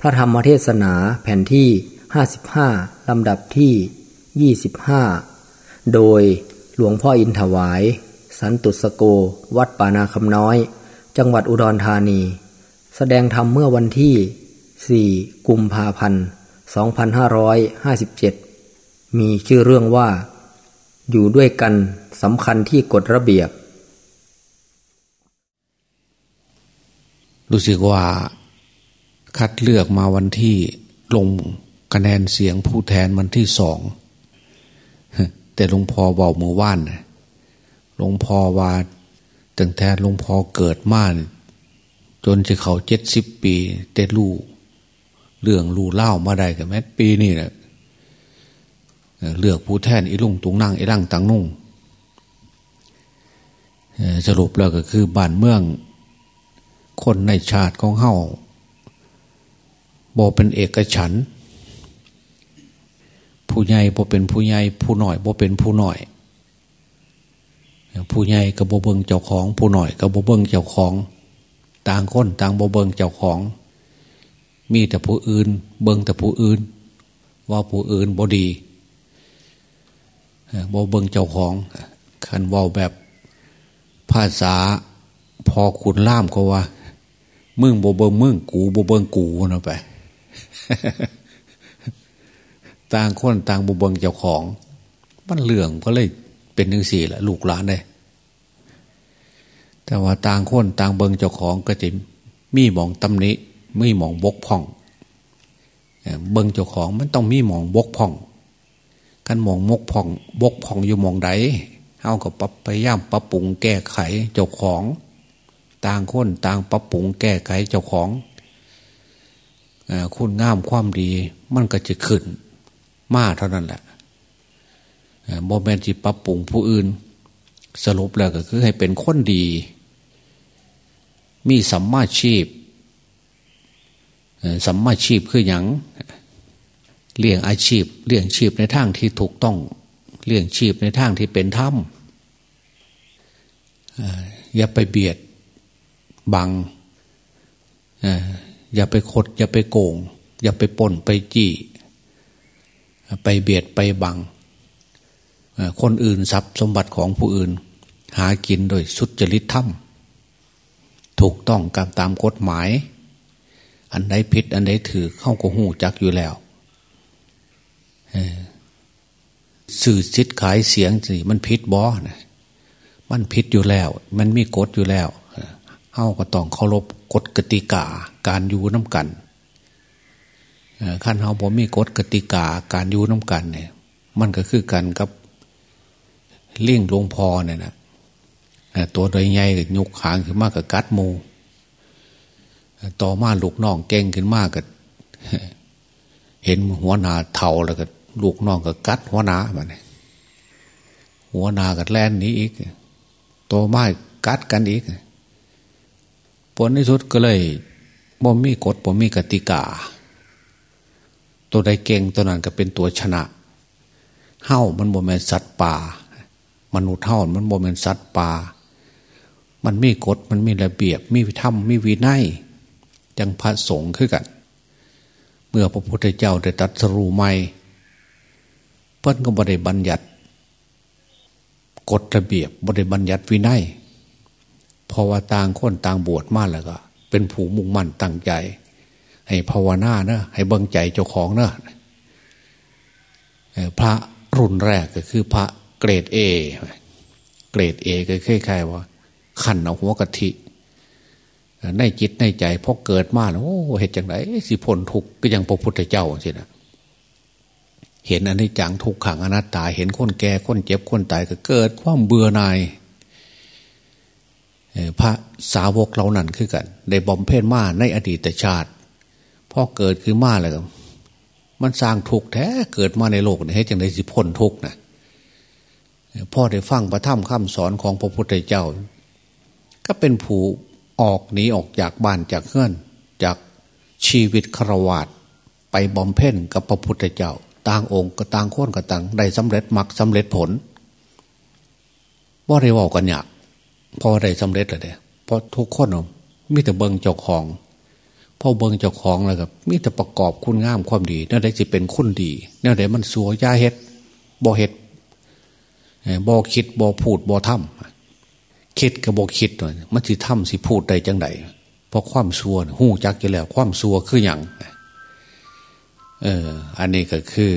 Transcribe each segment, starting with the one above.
พระธรรมเทศนาแผ่นที่ 55 ลำดับที่ 25 โดยหลวงพ่ออินถวาย สันตุสโก วัดป่านาคำน้อย จังหวัดอุดรธานี แสดงธรรมเมื่อวันที่ 4 กุมภาพันธ์ 2557 มีชื่อเรื่องว่า อยู่ด้วยกันสำคัญที่กฎระเบียบ รู้สึกว่า คัดเลือกมาวันที่ลงคะแนนเสียงผู้แทนวันที่สอง แต่หลวงพ่อบอกมือว่านหลวงพ่อว่าตั้งแต่หลวงพ่อเกิดมาจนจะเขาเจ็ดสิบปี แต่ลูเรื่องลูเล่ามาได้กับแม้ปีนี่แหละเลือกผู้แทนอีลุงตุงนั่งอีร่างตังนุ่งสรุปแล้วก็คือบ้านเมือง คนในชาติของเฮา บอเป็นเอกฉัน ผู้ใหญ่บอเป็นผู้ใหญ่ผู้หน่อยบอเป็นผู้หน่อย ผู้ใหญ่กับโบเบิงเจ้าของ ผู้หน่อยกับโบเบิงเจ้าของ ต่างคนต่างโบเบิงเจ้าของ มีแต่ผู้อื่น เบิงแต่ผู้อื่น ว่าผู้อื่นบอดีโบเบิงเจ้าของคันว่าแบบภาษาพอขุนล่ามเขาว่า มึงโบเบิงมึงกูโบเบิงกูนะไป ต่างคนต่างบุบเบิงเจ้าของ มันเหลื่องก็เลยเป็นหนึ่งสี่แหละลูกหลานเลยแต่ว่าต่างคนต่างเบิงเจ้าของก็จะมีมองตำหนิมีมองบกพ่อง เบิงเจ้าของมันต้องมีมองบกพ่องกันมองมกพ่องบกพ่องอยู่มองใดเอากับปรับพยายามปรับปรุงแก้ไขเจ้าของ ต่างคนต่างปรับปรุงแก้ไขเจ้าของ คุณงามความดี มันก็จะขึ้น มากเท่านั้นแหละโมเมนต์ที่ปรับปรุงผู้อื่น สรุปแล้วก็คือให้เป็นคนดี มีสัมมาชีพสัมมาชีพคืออย่างเลี้ยงอาชีพเลี้ยงชีพในทางที่ถูกต้องเลี้ยงชีพในทางที่เป็นธรรมอย่าไปเบียดบัง อย่าไปคด อย่าไปโกง อย่าไปป่นไปจี้ ไปเบียดไปบัง คนอื่นทรัพย์สมบัติของผู้อื่น หากินโดยสุจริตธรรม ถูกต้องการตามกฎหมาย อันใดผิด อันใดถือเข้าก็หูจักอยู่แล้วสื่อสิทธิ์ขายเสียงสิมันผิดบอนะมันผิดอยู่แล้ว มันมีกฎอยู่แล้วเฮาก็ต้องเคารพกฎกติกา การอยู่น้ำกันขั้นเฮาบ่มีกฎกติกาการอยู่น้ำกันเนี่ย มันก็คือกันกับเลี่ยงหลวงพ่อเนี่ยนะตัวโดใหญ่กับยุกหางขึ้นมากกับกัดมูต่อมาลูกน้องเก่งขึ้นมากกับเห็นหัวนาเท่าแล้วก็ลูกน้องกับกัดหัวนามันหัวนากับแล่นนี้อีกตัวไม้กัดกันอีกผลในสุดก็เลย บ่มีกฎบ่มีกติกา ตัวใดเก่งตัวนั้นก็เป็นตัวชนะเฮ้ามันบ่แม่นสัตว์ป่ามนุษย์เฮ้ามันบ่แม่นสัตว์ป่า มันมีกฎมันมีระเบียบ มีธรรมมีวินัยจังพระสงฆ์ขึ้นกัน เมื่อพระพุทธเจ้าได้ตรัสรู้ใหม่เพิ่นก็บริบัญญัติกฎระเบียบบริบัญญัติวินัยพอว่าต่างคนต่างบวชมาแล้วก็ เป็นผู้มุ่งมั่นตั้งใจ ให้ภาวนาเนะให้เบิ่งใจเจ้าของเนะพระรุ่นแรกก็คือพระเกรดเอเกรดเอก็คล้ายๆว่า ขันเอาหัวกะทิในจิตในใจพอเกิดมาแล้วโอ้เหตุจังไรสิผลทุกก็ยังพระพุทธเจ้าสินะเห็นอันนี้จังทุกขังอนัตตา เห็นคนแก่คนเจ็บคนตายก็เกิดความเบื่อหน่าย พระสาวกเรานั่นคือกันได้บอมเพนมาในอดีตชาติพ่อเกิดคือมาเลยมันสร้างทุกข์แท้เกิดมาในโลกนี้ให้จังได้สิพ้นทุกข์นะพ่อได้ฟังพระธรรมคำสอนของพระพุทธเจ้า ก็เป็นผู้ออกหนีออกจากบ้านจากเพื่อน จากชีวิตครวาดไปบอมเพ่นกับพระพุทธเจ้า ต่างองค์ก็ต่างคนก็ต่างได้สำเร็จมรรคสาเร็จผลว่าได้บอกกันอยาก พอได้สำเร็จเลยเนี่ยเพราะทุกคนมีแต่เบิงเจ้าของพอเบิงเจ้าของแล้วกับมีแต่ประกอบคุณงามความดีนั่นได้จะเป็นคุณดีนั่นได้มันสัวยาเฮ็ดบ่เฮ็ดบ่คิดบ่พูดบ่ทำคิดกับบ่คิดหน่อยมันสิทำสิพูดได้จังไดเพราะความสัวหู้จักอยู่แล้ว ความสัวคืออย่างเออ อันนี้ก็คือ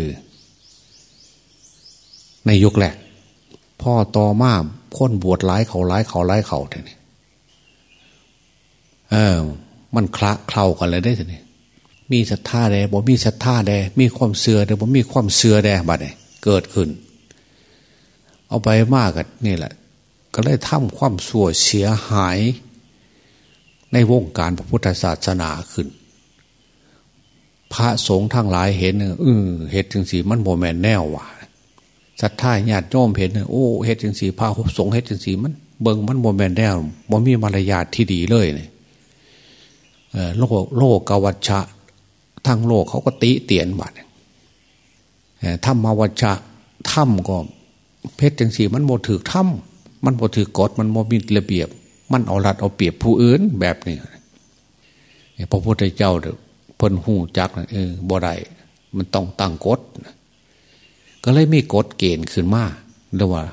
ในยุคแรก พ่อต่อมาค้นบวชหลายเขาหลายเขาหลายเขาเท่นี้เออ มันคละเคล้ากันเลยได้ทีนี้มีศรัทธาแดบ่มีศรัทธาแดมีความเสือแดบ่มีความเสือแดบัดเนี่ยเกิดขึ้น เอาไปมากกันนี่แหละ ก็เลยทำความสั่วเสียหาย ในวงการพระพุทธศาสนาขึ้น พระสงฆ์ทั้งหลายเห็นเออเหตุจึงสีมันโมแมนแนวว่ะ ศรัทธาญาติโยมเห็นโอ้เฮ็ดจังสีพาสงเฮ็ดจังสีมันเบิ่งมันโมแมนแนวบ่มีมารยาทที่ดีเลยเนี่ยโลกโลกกวัชชะทั้งโลกเขาก็ติเตียนบัดธรรมวัชชะถ้ำก็เพชรจังสีมันโมถือถ้ำมันโมถือกฎมันโมมีระเบียบ มันเอารัดเอาเปรียบผู้อื่นแบบนี้พระพุทธเจ้าเด้อเพิ่นหูจักเออบ่ได้มันต้องตั้งกฎ ก็เลยมีกฎเกณฑ์ขึ้นมาเรียกว่า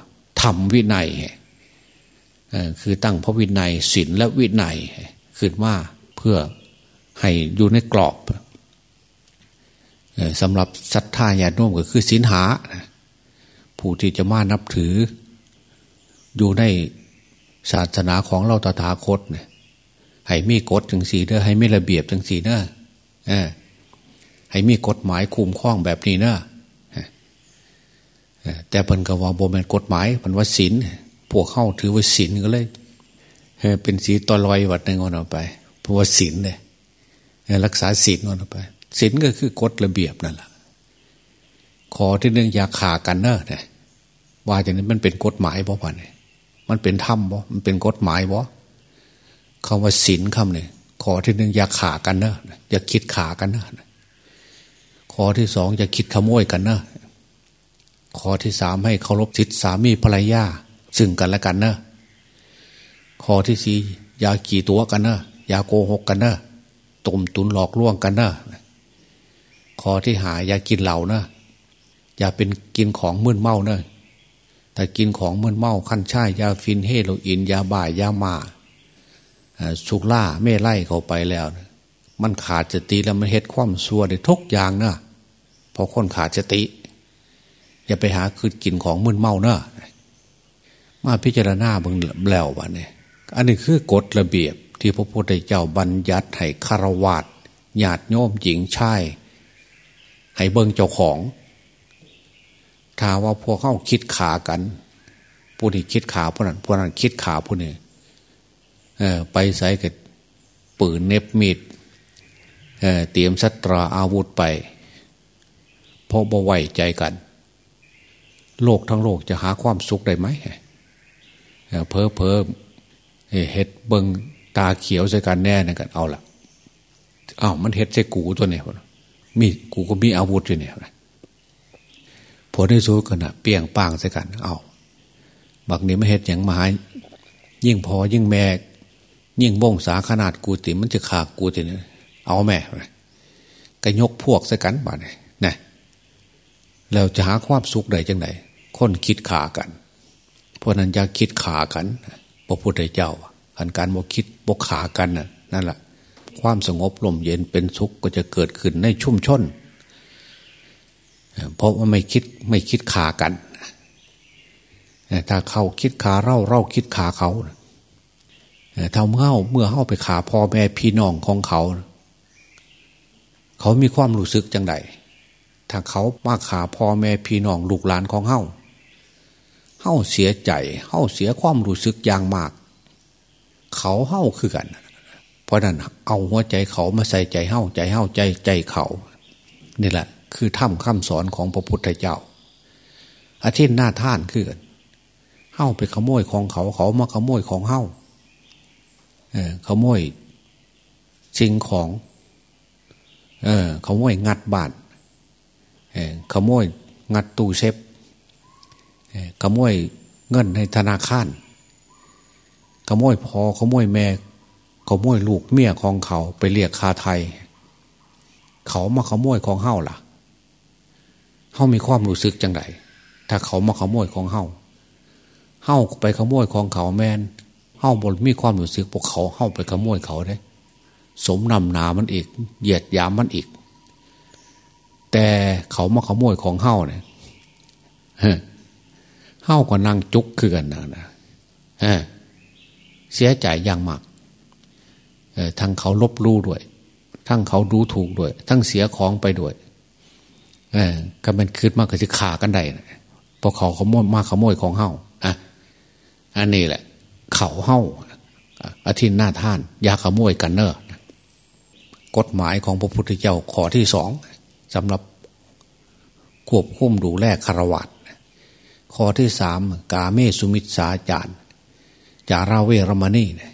ธรรมวินัยคือตั้งพระวินัยศีลและวินัยขึ้นมาเพื่อให้อยู่ในกรอบสำหรับศรัทธาญาติโยมก็คือศีลหา ผู้ที่จะมานับถือ อยู่ในศาสนาของเราตถาคตเนี่ยให้มีกฎจังสีเนอะให้มีระเบียบจังสีเนอะให้มีกฎหมายคุมข้องแบบนี้เนอะ แต่เพิ่นก็ว่าโบแมนกฎหมายมันว่าศีลพวกเข้าถือว่าศีลก็เลยเป็นสีตอลอยวัดหนึ่งวันออกไปเพราะว่าศีลเลยรักษาศีลวันออกไปศีลก็คือกฎระเบียบนั่นแหละขอที่หนึ่งอย่าขากันเนอะเนี่ยว่าอย่างนี้มันเป็นกฎหมายบ่ป่ะเนี่ยมันเป็นธรรมบ่มันเป็นกฎหมายบ่คำว่าศีลคำเนี่ยขอที่หนึ่งอย่าขากันเนอะอย่าคิดขากันเนอะขอที่สองอย่าคิดขโมยกันเนอะ ข้อที่สามให้เคารพสิทธิสามีภรรยาซึ่งกันและกันเนอะข้อที่สี่อย่ากี่ตัวกันเนอะอย่าโกหกกันเนอะตุ่มตุนหลอกล่วงกันเนอะข้อที่หาอย่ากินเหล่าเนอะอย่าเป็นกินของมึนเมาเนอะแต่กินของมึนเมาขั้นช่ายยาฟินเฮโรอีนยาบ่ายยามาสุกล่าเม่ไล่เขาไปแล้ว มันขาดสติแล้วมันเฮ็ดความซัวได้ทุกอย่างนะพอคนขาดสติ อย่าไปหาคือกินของมึนเมาเนอะมาพิจารณาบางแล้ววะเนี่ยอันนี้คือกฎระเบียบที่พระพุทธเจ้าบัญญัติให้คารวาสญาติโยมหญิงชายให้เบิ่งเจ้าของ ถ้าว่าพวกเขาคิดขากันผู้นี้คิดขาผู้นั้นผู้นั้นคิดขาผู้นี้ไปใส่กับปืนเน็บมีดเเตรียมสัตราอาวุธไปเพราะบ่ไว้ใจกัน โลกทั้งโลกจะหาความสุขได้ไหมเพอเพอเห็ดเบิงตาเขียวใส่กันแน่นะกันเอาละอ้าวมันเห็ดใส่กูตัวเนี่ยมีกูก็มีอาวุธอยู่เนี่ยผลที่สุดกันนะเปียงป้างใส่กัน เอาบักนี้ไม่เห็ดอย่างมาหายิ่งพอยิ่งแม่ยิ่งบ่งสาขนาดกูติมันจะขากูติเนี่ยเอาแม่ก็ยกพวกใส่กันบ้านเนี่ยนะแล้วจะหาความสุขได้จังไหน คนคิดขากัน เพราะนั้นอยากคิดขากันพระพุทธเจ้าขันการบกคิดบกขากันนั่นแหละความสงบลมเย็นเป็นสุขก็จะเกิดขึ้นในชุ่มชนเพราะว่าไม่คิดไม่คิดขากันถ้าเขาคิดขาเราเราคิดขาเขาถ้าเมื่อเมื่อเข้าไปขาพ่อแม่พี่น้องของเขา เขามีความรู้สึกจังไดถ้าเขามาขาพ่อแม่พี่น้องลูกหลานของเฮา เฮาเสียใจเฮาเสียความรู้สึกอย่างมาก เขาเฮาคือกัน เพราะนั้นเอาหัวใจเขามาใส่ใจเฮาใจเฮาใจใจเขานี่แหละ คือถ้ำคำสอนของพระพุทธเจ้าอาทิตย์หน้าท่านคือกันเฮาไปขโมยของเขาเขามาขโมยของเฮาเออขโมยสิ่งของ เออขโมยงัดบานเออขโมยงัดตู้เซฟ ขโมยเงินในธนาคารขโมยพอขโมยแม่ขโมยลูกเมียของเขาไปเรียกคาไทย เขามาขโมยของเฮาล่ะเฮามีความรู้สึกจังไดถ้าเขามาขโมยของเฮาเฮาไปขโมยของเขาแมนเฮาบนมีความรู้สึกพวกเขาเฮาไปขโมยเขาได้ สมนำหนามันอีก เหยียดยามมันอีก แต่เขามาขโมยของเฮาเนี่ย เฮาก็นั่งจุกคือนนะนะเสียใจอย่างมากทั้งเขาลบลู่ด้วย ทั้งเขาดูถูกด้วย ทั้งเสียของไปด้วยก็มันคืดมากก็จะขากันได้พอเขาขโมยมากขโมยของเฮ้าอะอันนี้แหละ เขาเฮาอาทิตย์หน้าท่าน ยาขโมยกันเนอะกฎหมายของพระพุทธเจ้าข้อที่สองสำหรับควบคุมดูแลคารวะ ข้อที่สามกาเมสุมิตสาจารจาราเวรมณีเนี่ย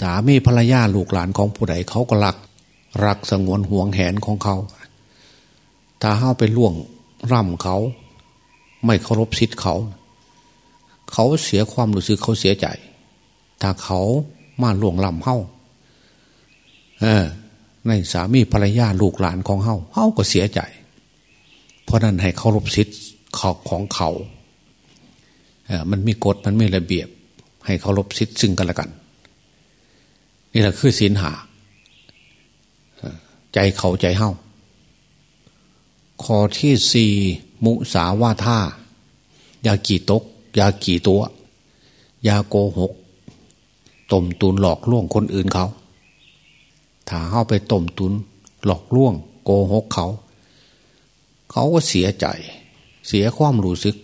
สามีภรรยาลูกหลานของผู้ใดเขาก็รัก รักสงวนห่วงแหนของเขา ถ้าเข้าไปล่วงร่ำเขา ไม่เคารพสิทธิ์เขา เขาเสียความรู้สึกเขาเสียใจ ถ้าเขามาล่วงล่ำเข้าเออในสามีภรรยาลูกหลานของเขาเขาก็เสียใจ เพราะนั้นให้เคารพสิทธิ์ ของเขาเออมันมีกฎมันไมีระเบียบ ให้เคารพสิทธิ์ซึ่งกันและกัน นี่แหละคือศีลหา ใจเขาใจเฮ้าข้อที่สี่มุสาวาท่ายากี่ตก ยากี่ตัว ยาโกหกต้มตุนหลอกล่วงคนอื่นเขาถ้าเข้าไปต้มตุนหลอกล่วง โกหกเขา เขาก็เสียใจ เสียความรู้สึก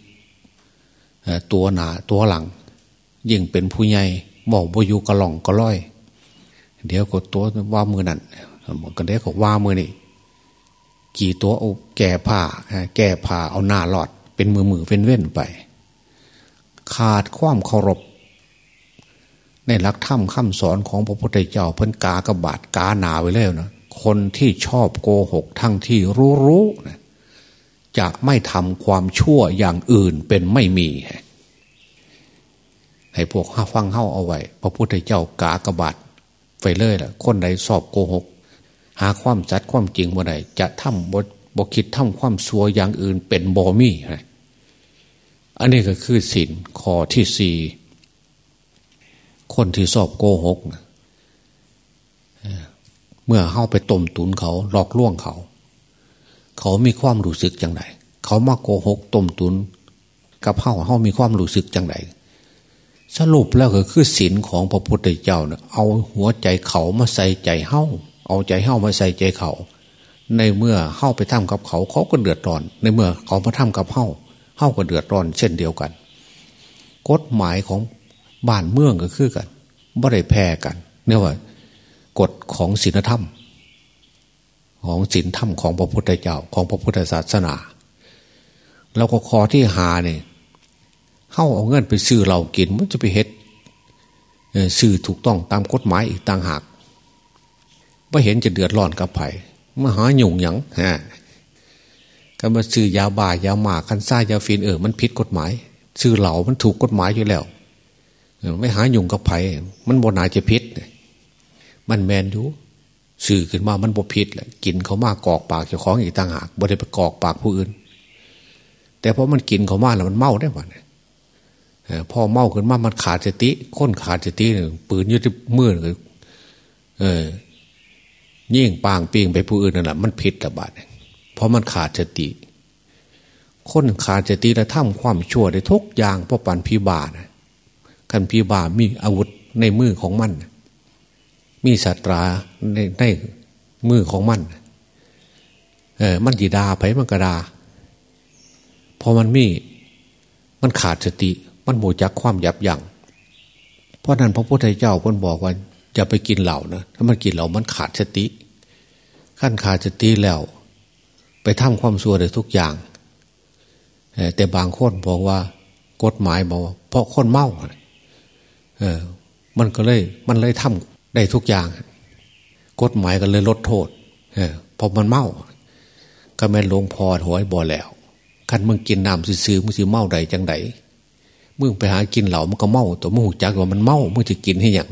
ตัวหนาตัวหลัง ยิ่งเป็นผู้ใหญ่บอกบอยู่กระหล่องกระล่อย เดี๋ยวกดตัวว่ามือนั่นก็ได้ก็ว่ามือนี่กี่ตัวเอาแก่ผ้าแก่ผ้าเอาหน้าหลอด เป็นมือมือเว้นเว้นไป ขาดความเคารพ ในหลักธรรมคำสอนของพระพุทธเจ้าเพิ่นกากระบาดกาหนาไว้แล้วนะคนที่ชอบโกหกทั้งที่รู้รู้นะ จะไม่ทำความชั่วอย่างอื่นเป็นไม่มี ให้พวกห้าฟังเข้าเอาไว้ พระพุทธเจ้ากากระบาดไปเลยล่ะ คนใดสอบโกหก หาความจัดความจริงบ่ใดจะทำบบบคิดทำความสัวอย่างอื่นเป็นบอมี่อันนี้ก็คือสินข้อที่สี่คนที่สอบโกหก เมื่อเข้าไปต้มตุนเขาหลอกล่วงเขา เขามีความรู้สึกอย่างไรเขามาโกหกต้มตุนกับเข้าเข้ามีความรู้สึกอย่างไรสรุปแล้วก็คือศีลของพระพุทธเจ้าเนะเอาหัวใจเขามาใส่ใจเฮ้าเอาใจเฮ้ามาใส่ใจเขา ในเมื่อเฮ้าไปทำกับเขาเขาก็เดือดร้อน ในเมื่อเขามาทำกับเฮ้าเฮ้าก็เดือดร้อน เช่นเดียวกัน กฎหมายของบ้านเมืองก็คือกันบ่ได้แพ้กันเนี่ยว่ากฎของศีลธรรม ของศีลธรรมของพระพุทธเจ้าของพระพุทธศาสนา แล้วก็คอที่หาเนี่ยเข้าเอาเงินไปซื้อเรากินมันจะไปเฮ็ดซื้อถูกต้องตามกฎหมายอีกต่างหากไม่เห็นจะเดือดร้อนกับไผ่มาหาหยุ่งหยังฮะก็มาซื้อยาบ่ายาหมาคันซ่ายาฟินเออมันผิดกฎหมายซื้อเหล่ามันถูกกฎหมายอยู่แล้วไม่หาหยุ่งกับไผ่มันบนาจะพิษมันแมนอยู่ สื่อขึ้นมามันบพิษแหละกินเขามากกอกปากเจ้าของอีกต่างหากบ่ได้ไปกอกปากผู้อื่น แต่เพราะมันกินเขามากแล้วมันเมาได้หมดพ่อเมาขึ้นมามันขาดสติค้นขาดสติหนึ่งปืนยึดมือเลยเออยิ่งปางปีงไปผู้อื่นนั่นแหละมันผิดระบาดเพราะมันขาดสติคนขาดสติแล้วทำความชั่วได้ทุกอย่างเพราะปันพิบานะกันพิบามีอาวุธในมือของมัน มีสัตราในในมือของมัน เออ มันดีดาไปมันกระดา พอมันมี มันขาดสติ มันโมจักความยับยัง้งเพราะนั้นพระพุทธเจ้าคนบอกว่าอย่าไปกินเหล่านะถ้ามันกินเหล่ามันขาดสติ ขั้นขาดสติแล้ว ไปทำความซัวได้ทุกอย่าง แต่บางคนบอกว่ากฎหมายบอกว่าเพราะคนเมาเออ มันก็เลย มันเลยทำ ได้ทุกอย่าง กฎหมายก็เลยลดโทษเออพอมันเมา ก็แม่หลวงพ่อหัวบ่อแล้วคันมึงกินน้ำซื้อมึงสิเมาใดจังไดมึงไปหากินเหล่ามันก็เมาตัวมึงหูจักว่ามันเมามึงจะกินให้อย่าง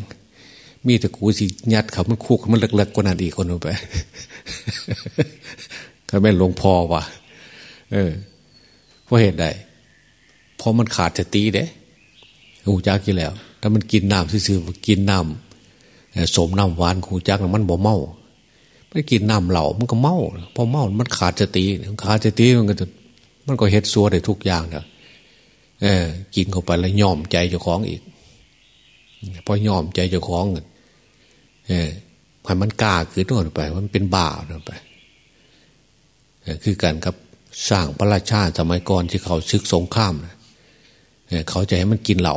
มีแต่กูสิยัดเขามันคุกมันเล็กๆกว่านั้นอีกคนลงไปก็แม่หลวงพ่อว่ะเออเพราะเหตุใดเพราะมันขาดสติเด้หูจักกี่แล้ว ถ้ามันกินน้ำซื่อๆกินน้ำ สมน้ำหวานหูจักมันบ่เมาไม่กินน้ำเหล่ามันก็เมาพอเมามันขาดสติขาดสติมันก็จะมันก็เฮ็ดซัวได้ทุกอย่างเนอะเออ กินเข้าไปแล้วย่อมใจเจ้าของอีกพอย่อมใจเจ้าของเออให้มันกล้าขึ้นโน่นไป มันเป็นบ่าโน่นไปคือกันกับสร้างพระราชาสมัยก่อนที่เขาซึกสงครามเขาจะให้มันกินเหล่า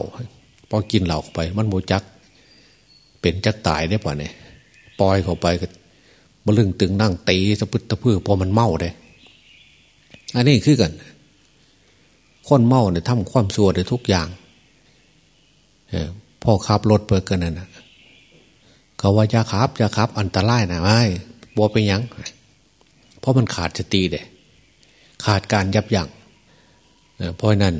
พอกินเหล่าไป มันโมจัก เป็นจักตายได้ป่ะเนี่ยปล่อยเข้าไปก็มาลึงตึงนั่งตีสะพึดตะพื้อพอมันเมาได้อันนี้คือกันคนเมาเนี่ยทำความสัวได้ทุกอย่างพ่อขับรถเปิดกันนั่นนะเขาว่าจะขับจะขับ อันตรายนะไม่บัวไปยัง เพราะมันขาดสติเด้ขาดการยับยัง้งเพราะนั้น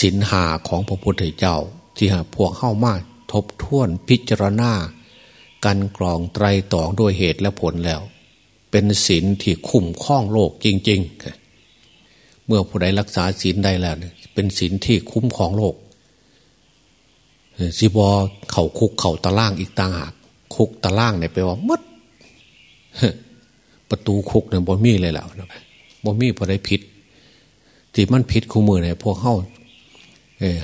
สินหาของพระพุทธเจ้าที่พวกเข้ามาก ทบทวนพิจารณาการกรองไตรตองด้วยเหตุและผลแล้ว เป็นศีลที่คุ้มข้องโลกจริง ๆ เมื่อผู้ใดรักษาศีลได้แล้วเป็นศีลที่คุ้มครองโลกสิบอเข่าคุกเข่าตะล่างอีกต่างหากคุกตะล่างเนี่ยไปว่ามัดประตูคุกเนี่ยบ่มีเลยแล้วบ่มีพอได้ผิดที่มันผิดคู่มือเนี่ยพวกเข้า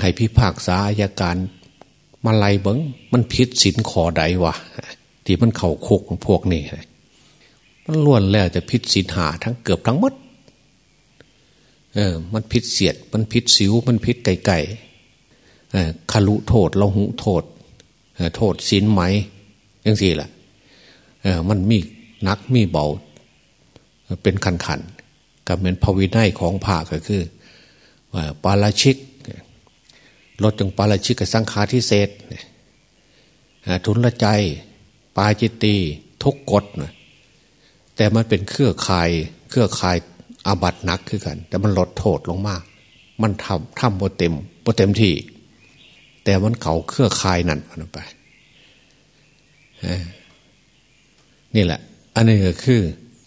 ให้พิพากษาอายการ มาไล่เบิงมันผิดศีลขอใดวะที่มันเข่าคุกของพวกนี้มันล้วนแล้วจะพิษศีลหาทั้งเกือบทั้งมดเออ มันพิษเสียด มันพิษสิว มันพิษไก่ไก่คารุโทษเราหุโทษโทษศีลไหมยังสี่แหละมันมีนักมีเบา เป็นขันขันกับเหมือนภวินัยของผ่าก็คือปาราชิก ลดจงปาราชิกสังฆาทิเศษทุนละใจ ปาจิตตีทุกกฎแต่มันเป็นเครือข่าย เครือข่ายอาบัตหนักขึ้นกัน แต่มันลดโทษลงมาก มันทำทำโบเต็มโบเต็มที่ แต่มันเขาเครือข่ายนั่นไปนี่แหละ อันนี้ก็คือ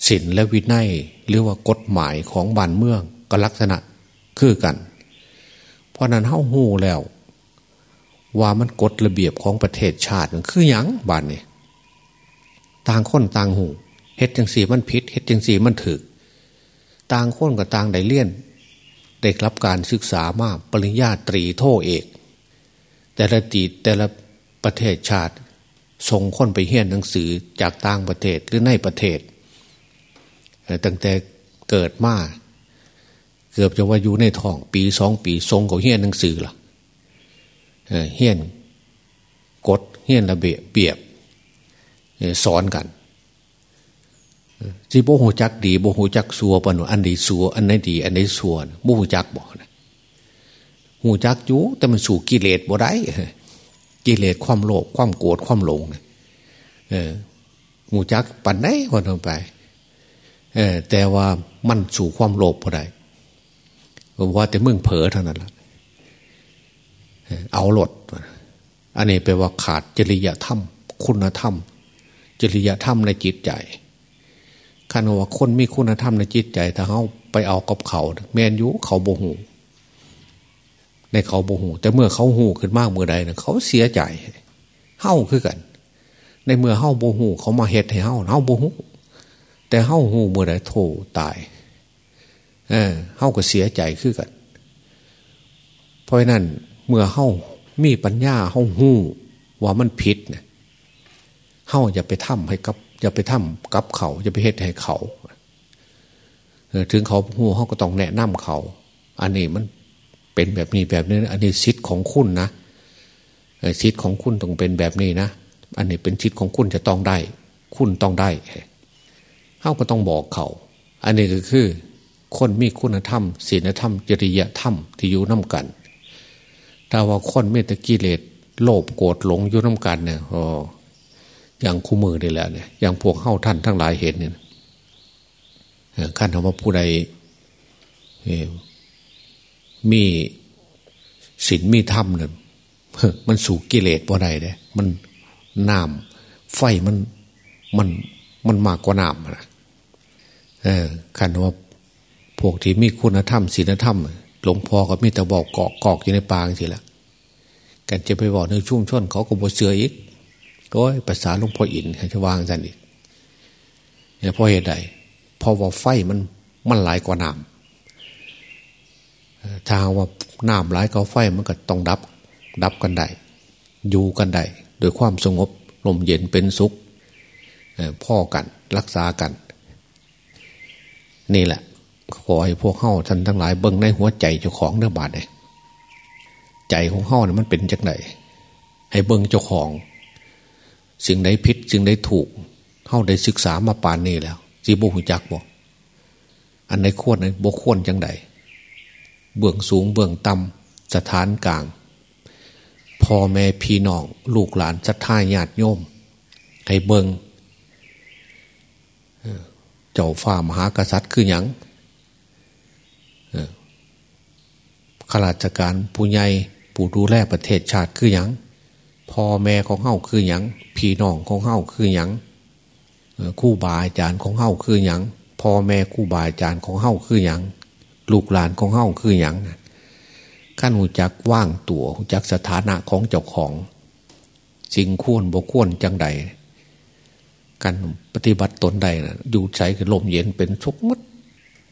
ศีลและวินัยหรือว่ากฎหมายของบ้านเมืองก็ลักษณะคือกัน เพราะนั้นเฮ้าหูแล้ว ว่ามันกฎระเบียบของประเทศชาติมันคืออยังบ้านนี่ต่างคนต่างหูเฮ็ดจังสีมันผิดเฮ็ดจังสีมันถึก ต่างคนกับต่างได้เลี่ยนได้รับการศึกษามากปริญญาตรีโทเอก แต่ละตีแต่ละประเทศชาติส่งคนไปเฮียนหนังสือจากต่างประเทศหรือในประเทศตั้งแต่เกิดมา เกือบจะว่าอยู่ในท้อง ปีสองปีทรงเขาเฮียนหนังสือล่ะเฮียนกดเฮียนระเบียบเบียบสอนกันที่โบหูจักดีโบหูจักสัวปนอันดีสัวอันไหนดี อันไหนสัวโบหูจักบอกนะหูจักอยู่แต่มันสู่กิเลสบ่ได้กิเลสความโลภความโกรธความหลงเออหูจักปันไหนคนลงไป เออแต่ว่ามันสู่ความโลภพอได้ ว่าแต่มึงเผลอเท่านั้นละเอาหลด อันนี้แปลว่าขาดจริยธรรม คุณธรรม จริยธรรมในจิตใจคันว่าคนมีคุณธรรมในจิตใจ ถ้าเขาไปเอากับเขา แมนยุเขาโบหูในเขาโบหูแต่เมื่อเขาหูขึ้นมากเมื่อใดเนี่ยเขาเสียใจเฮ้าคือกัน ในเมื่อเฮ้าโบหูเขามาเฮ็ดให้เฮ้าเฮ้าโบหูแต่เฮ้าหูเมื่อใดโถตาย เออเฮ้าก็เสียใจคือกันเพราะนั้นเมื่อเฮ้ามีปัญญาเฮ้าหู้ว่ามันผิดเนี่ยเฮ้าอย่าไปทำให้กับอย่าไปทำกับเขาอย่าไปเฮ็ดให้เขาถึงเขาหู้เขาก็ต้องแนะนำเขา อันนี้มันเป็นแบบนี้แบบนี้อันนี้สิทธิ์ของคุณนะสิทธิ์ของคุณต้องเป็นแบบนี้นะอันนี้เป็นสิทธิ์ของคุณจะต้องได้ คุณต้องได้เขาก็ต้องบอกเขา อันนี้ก็คือ คนมีคุณธรรมศีลธรรม จริยธรรมที่อยู่น้ากัน ถ้าว่าคนเมตกิเลสโลภโกรธหลงอยู่น้ากันเนี่ยอ๋ออย่างคู่มือได้แหล้วเนี่ยอย่างพวกเข้าท่านทั้งหลายเห็นเนี่ยขั้นคำว่าผู้ใดมีศีลมีธรรมเนี่ยมันสู่กิเลสบ่ได้เด้มันน้ไฟมันมันมันมากกว่าน้ำนะเออคันว่า พวกที่มีคุณธรรมศีลธรรม หลวงพ่อก็มีแต่บอกเกาะกอกอยู่ในปางสิละกันจะไปบอกในชุ่มชนเขาก็บวเสืออีกก็ภาษาหลวงพ่ออินจะวางสันอีกเนี่ยเพราะเหตุใดเพราะว่าไฟมันมันหลายกว่าน้ำถ้าว่าน้ำหลายกว่าไฟมันก็ต้องดับ ดับกันได้อยู่กันได้โดยความสงบลมเย็นเป็นสุขพ่อกันรักษากัน นี่แหละ ขอให้พวกเข้าท่านทั้งหลายเบิ่งในหัวใจเจ้าของเนื้อบาดเลยใจของเข้าเนี่ยมันเป็นจังไหนให้เบิ่งเจ้าของ สิ่งใดพิษสิ่งใดถูกเข้าได้ศึกษามาปานนี้แล้วจีบุหุจักบอกอันไหนควรไหนบกควรจังไดเบื้องสูงเบื้องต่ำสถานกลางพ่อแม่พี่น้องลูกหลานศรัทธาญาติโยมให้เบิงเจ้าฝ่ามหากษัตริย์คือหยัง ข้าราชการผู้ใหญ่ผู้ดูแลประเทศชาติคือหยังพ่อแม่ของเฮาคือหยังพี่น้องของเฮาคือหยังคู่บาอาจารย์ของเฮาคือหยังพ่อแม่คู่บาอาจารย์ของเฮาคือหยังลูกหลานของเฮาคือหยังขั้นหูจักว่างตัวหูจักสถานะของเจ้าของสิ่งควรบ่ควรจังใดการปฏิบัติตนใดนะอยู่ใจคือลมเย็นเป็นทุกมุด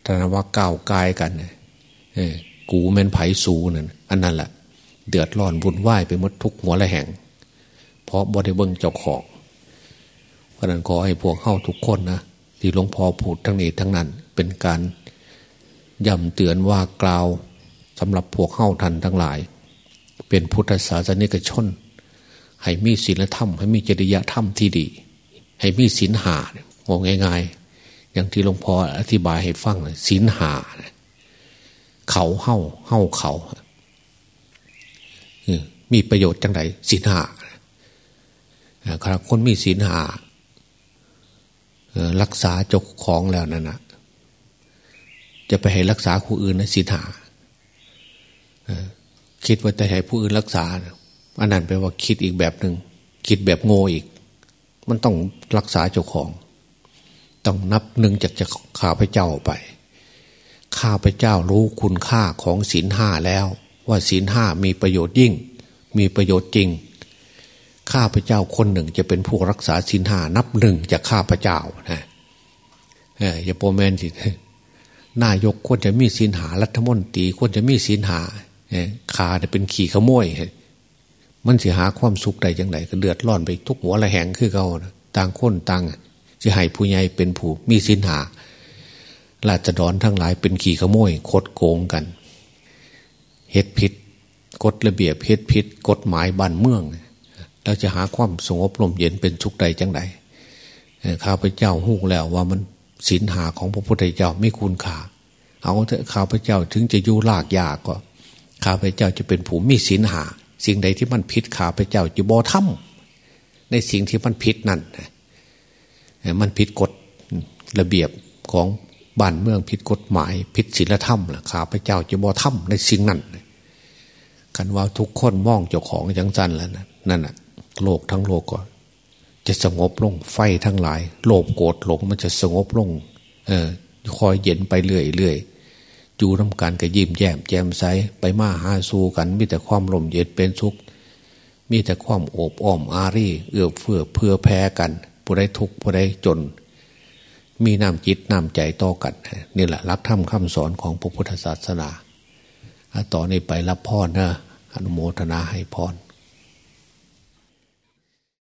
ธนว่าก้าวกายกันเกูแมนไผ่สูนั่นอันนั้นแหละเดือดร้อนบุญไหวไปหมดทุกหัวละแห่ง เพราะบริเบิงเจ้าของเพราะนั้นขอให้พวกเข้าทุกคนนะที่หลวงพ่อพูดทั้งนี้ทั้งนั้น เป็นการย้ำเตือนว่ากล่าวสำหรับพวกเข้าทันทั้งหลาย เป็นพุทธศาสนิกชน ให้มีศีลธรรม ให้มีจริยธรรมที่ดี ให้มีศีลหาเนี่ยง่ายๆอย่างที่หลวงพ่ออธิบายให้ฟังศีลหาเเขาเฮาเฮาเขามีประโยชน์จังไรศีลหาคราคนมีศีลหารักษาจกของแล้วนั่นนะจะไปให้รักษาผู้อื่นนะศีลหาคิดว่าจะให้ผู้อื่นรักษาอันนั้นแปลว่าคิดอีกแบบหนึ่งคิดแบบโง่อีก มันต้องรักษาเจ้าของ ต้องนับหนึ่งจากจะข่าพระเจ้าไป ข้าพเจ้ารู้คุณค่าของศีลห้าแล้ว ว่าศีลห้ามีประโยชน์ยิ่ง มีประโยชน์จริง ข้าพเจ้าคนหนึ่งจะเป็นผู้รักษาศีลห้านับหนึ่งจากข้าพเจ้านะอย่าโปรแมนสินายกควรจะมีศีลหารัฐมนตรีควรจะมีศีลหาขาเนี่ยเป็นขี่ขโมยมันสิหาความสุขใดจังไดก็เดือดร้อนไปทุกหัวละแหงคือเขาต่างคนต่างจะให้ผู้ใหญ่เป็นผู้มีสินหา ราชดอนทั้งหลายเป็นขี่ขโมยคดโกงกันเฮ็ดผิดกฎระเบียบเฮ็ดผิดกฎหมายบ้านเมืองเราจะหาความสงบลมเย็นเป็นสุขใดจังไดข้าพเจ้าหู้แล้วว่ามันสินหาของพระพุทธเจ้าไม่คุณค่าเอาเถอะข้าพเจ้าถึงจะยู่ลากยากก็ข้าพเจ้าจะเป็นผู้มีศีลหา สิ่งใดที่มันผิดข้าพเจ้าจะบ่ทำในสิ่งที่มันผิดนั่นมันผิดกฎระเบียบของ บ้านเมืองผิดกฎหมายผิดศีลธรรมล่ะข้าพเจ้าจะบ่ทำในสิ่งนั้นกันว่าทุกคนมองเจ้าของจังจันแล้วนะนั่นน่ะ โลกทั้งโลกก็ จะสงบลงไฟทั้งหลาย โลภโกรธหลงมันจะสงบลง เออคอยเย็นไปเรื่อยเรื่อยอยู่น้ำกันก็ยิ้มแย้มแจ่มใสไปมาหาสู่กัน มีแต่ความลมเย็นเป็นสุข มีแต่ความโอบอ้อมอารีเอื้อเฟื้อเพื่อแพ้กันผู้ใดทุกข์ผู้ใดจน มีน้ำจิตน้ำใจต่อกันนี่แหละรักธรรมคำสอนของพระพุทธศาสนาต่อนนี้ไปรับพรนะอนุโมทนาให้พร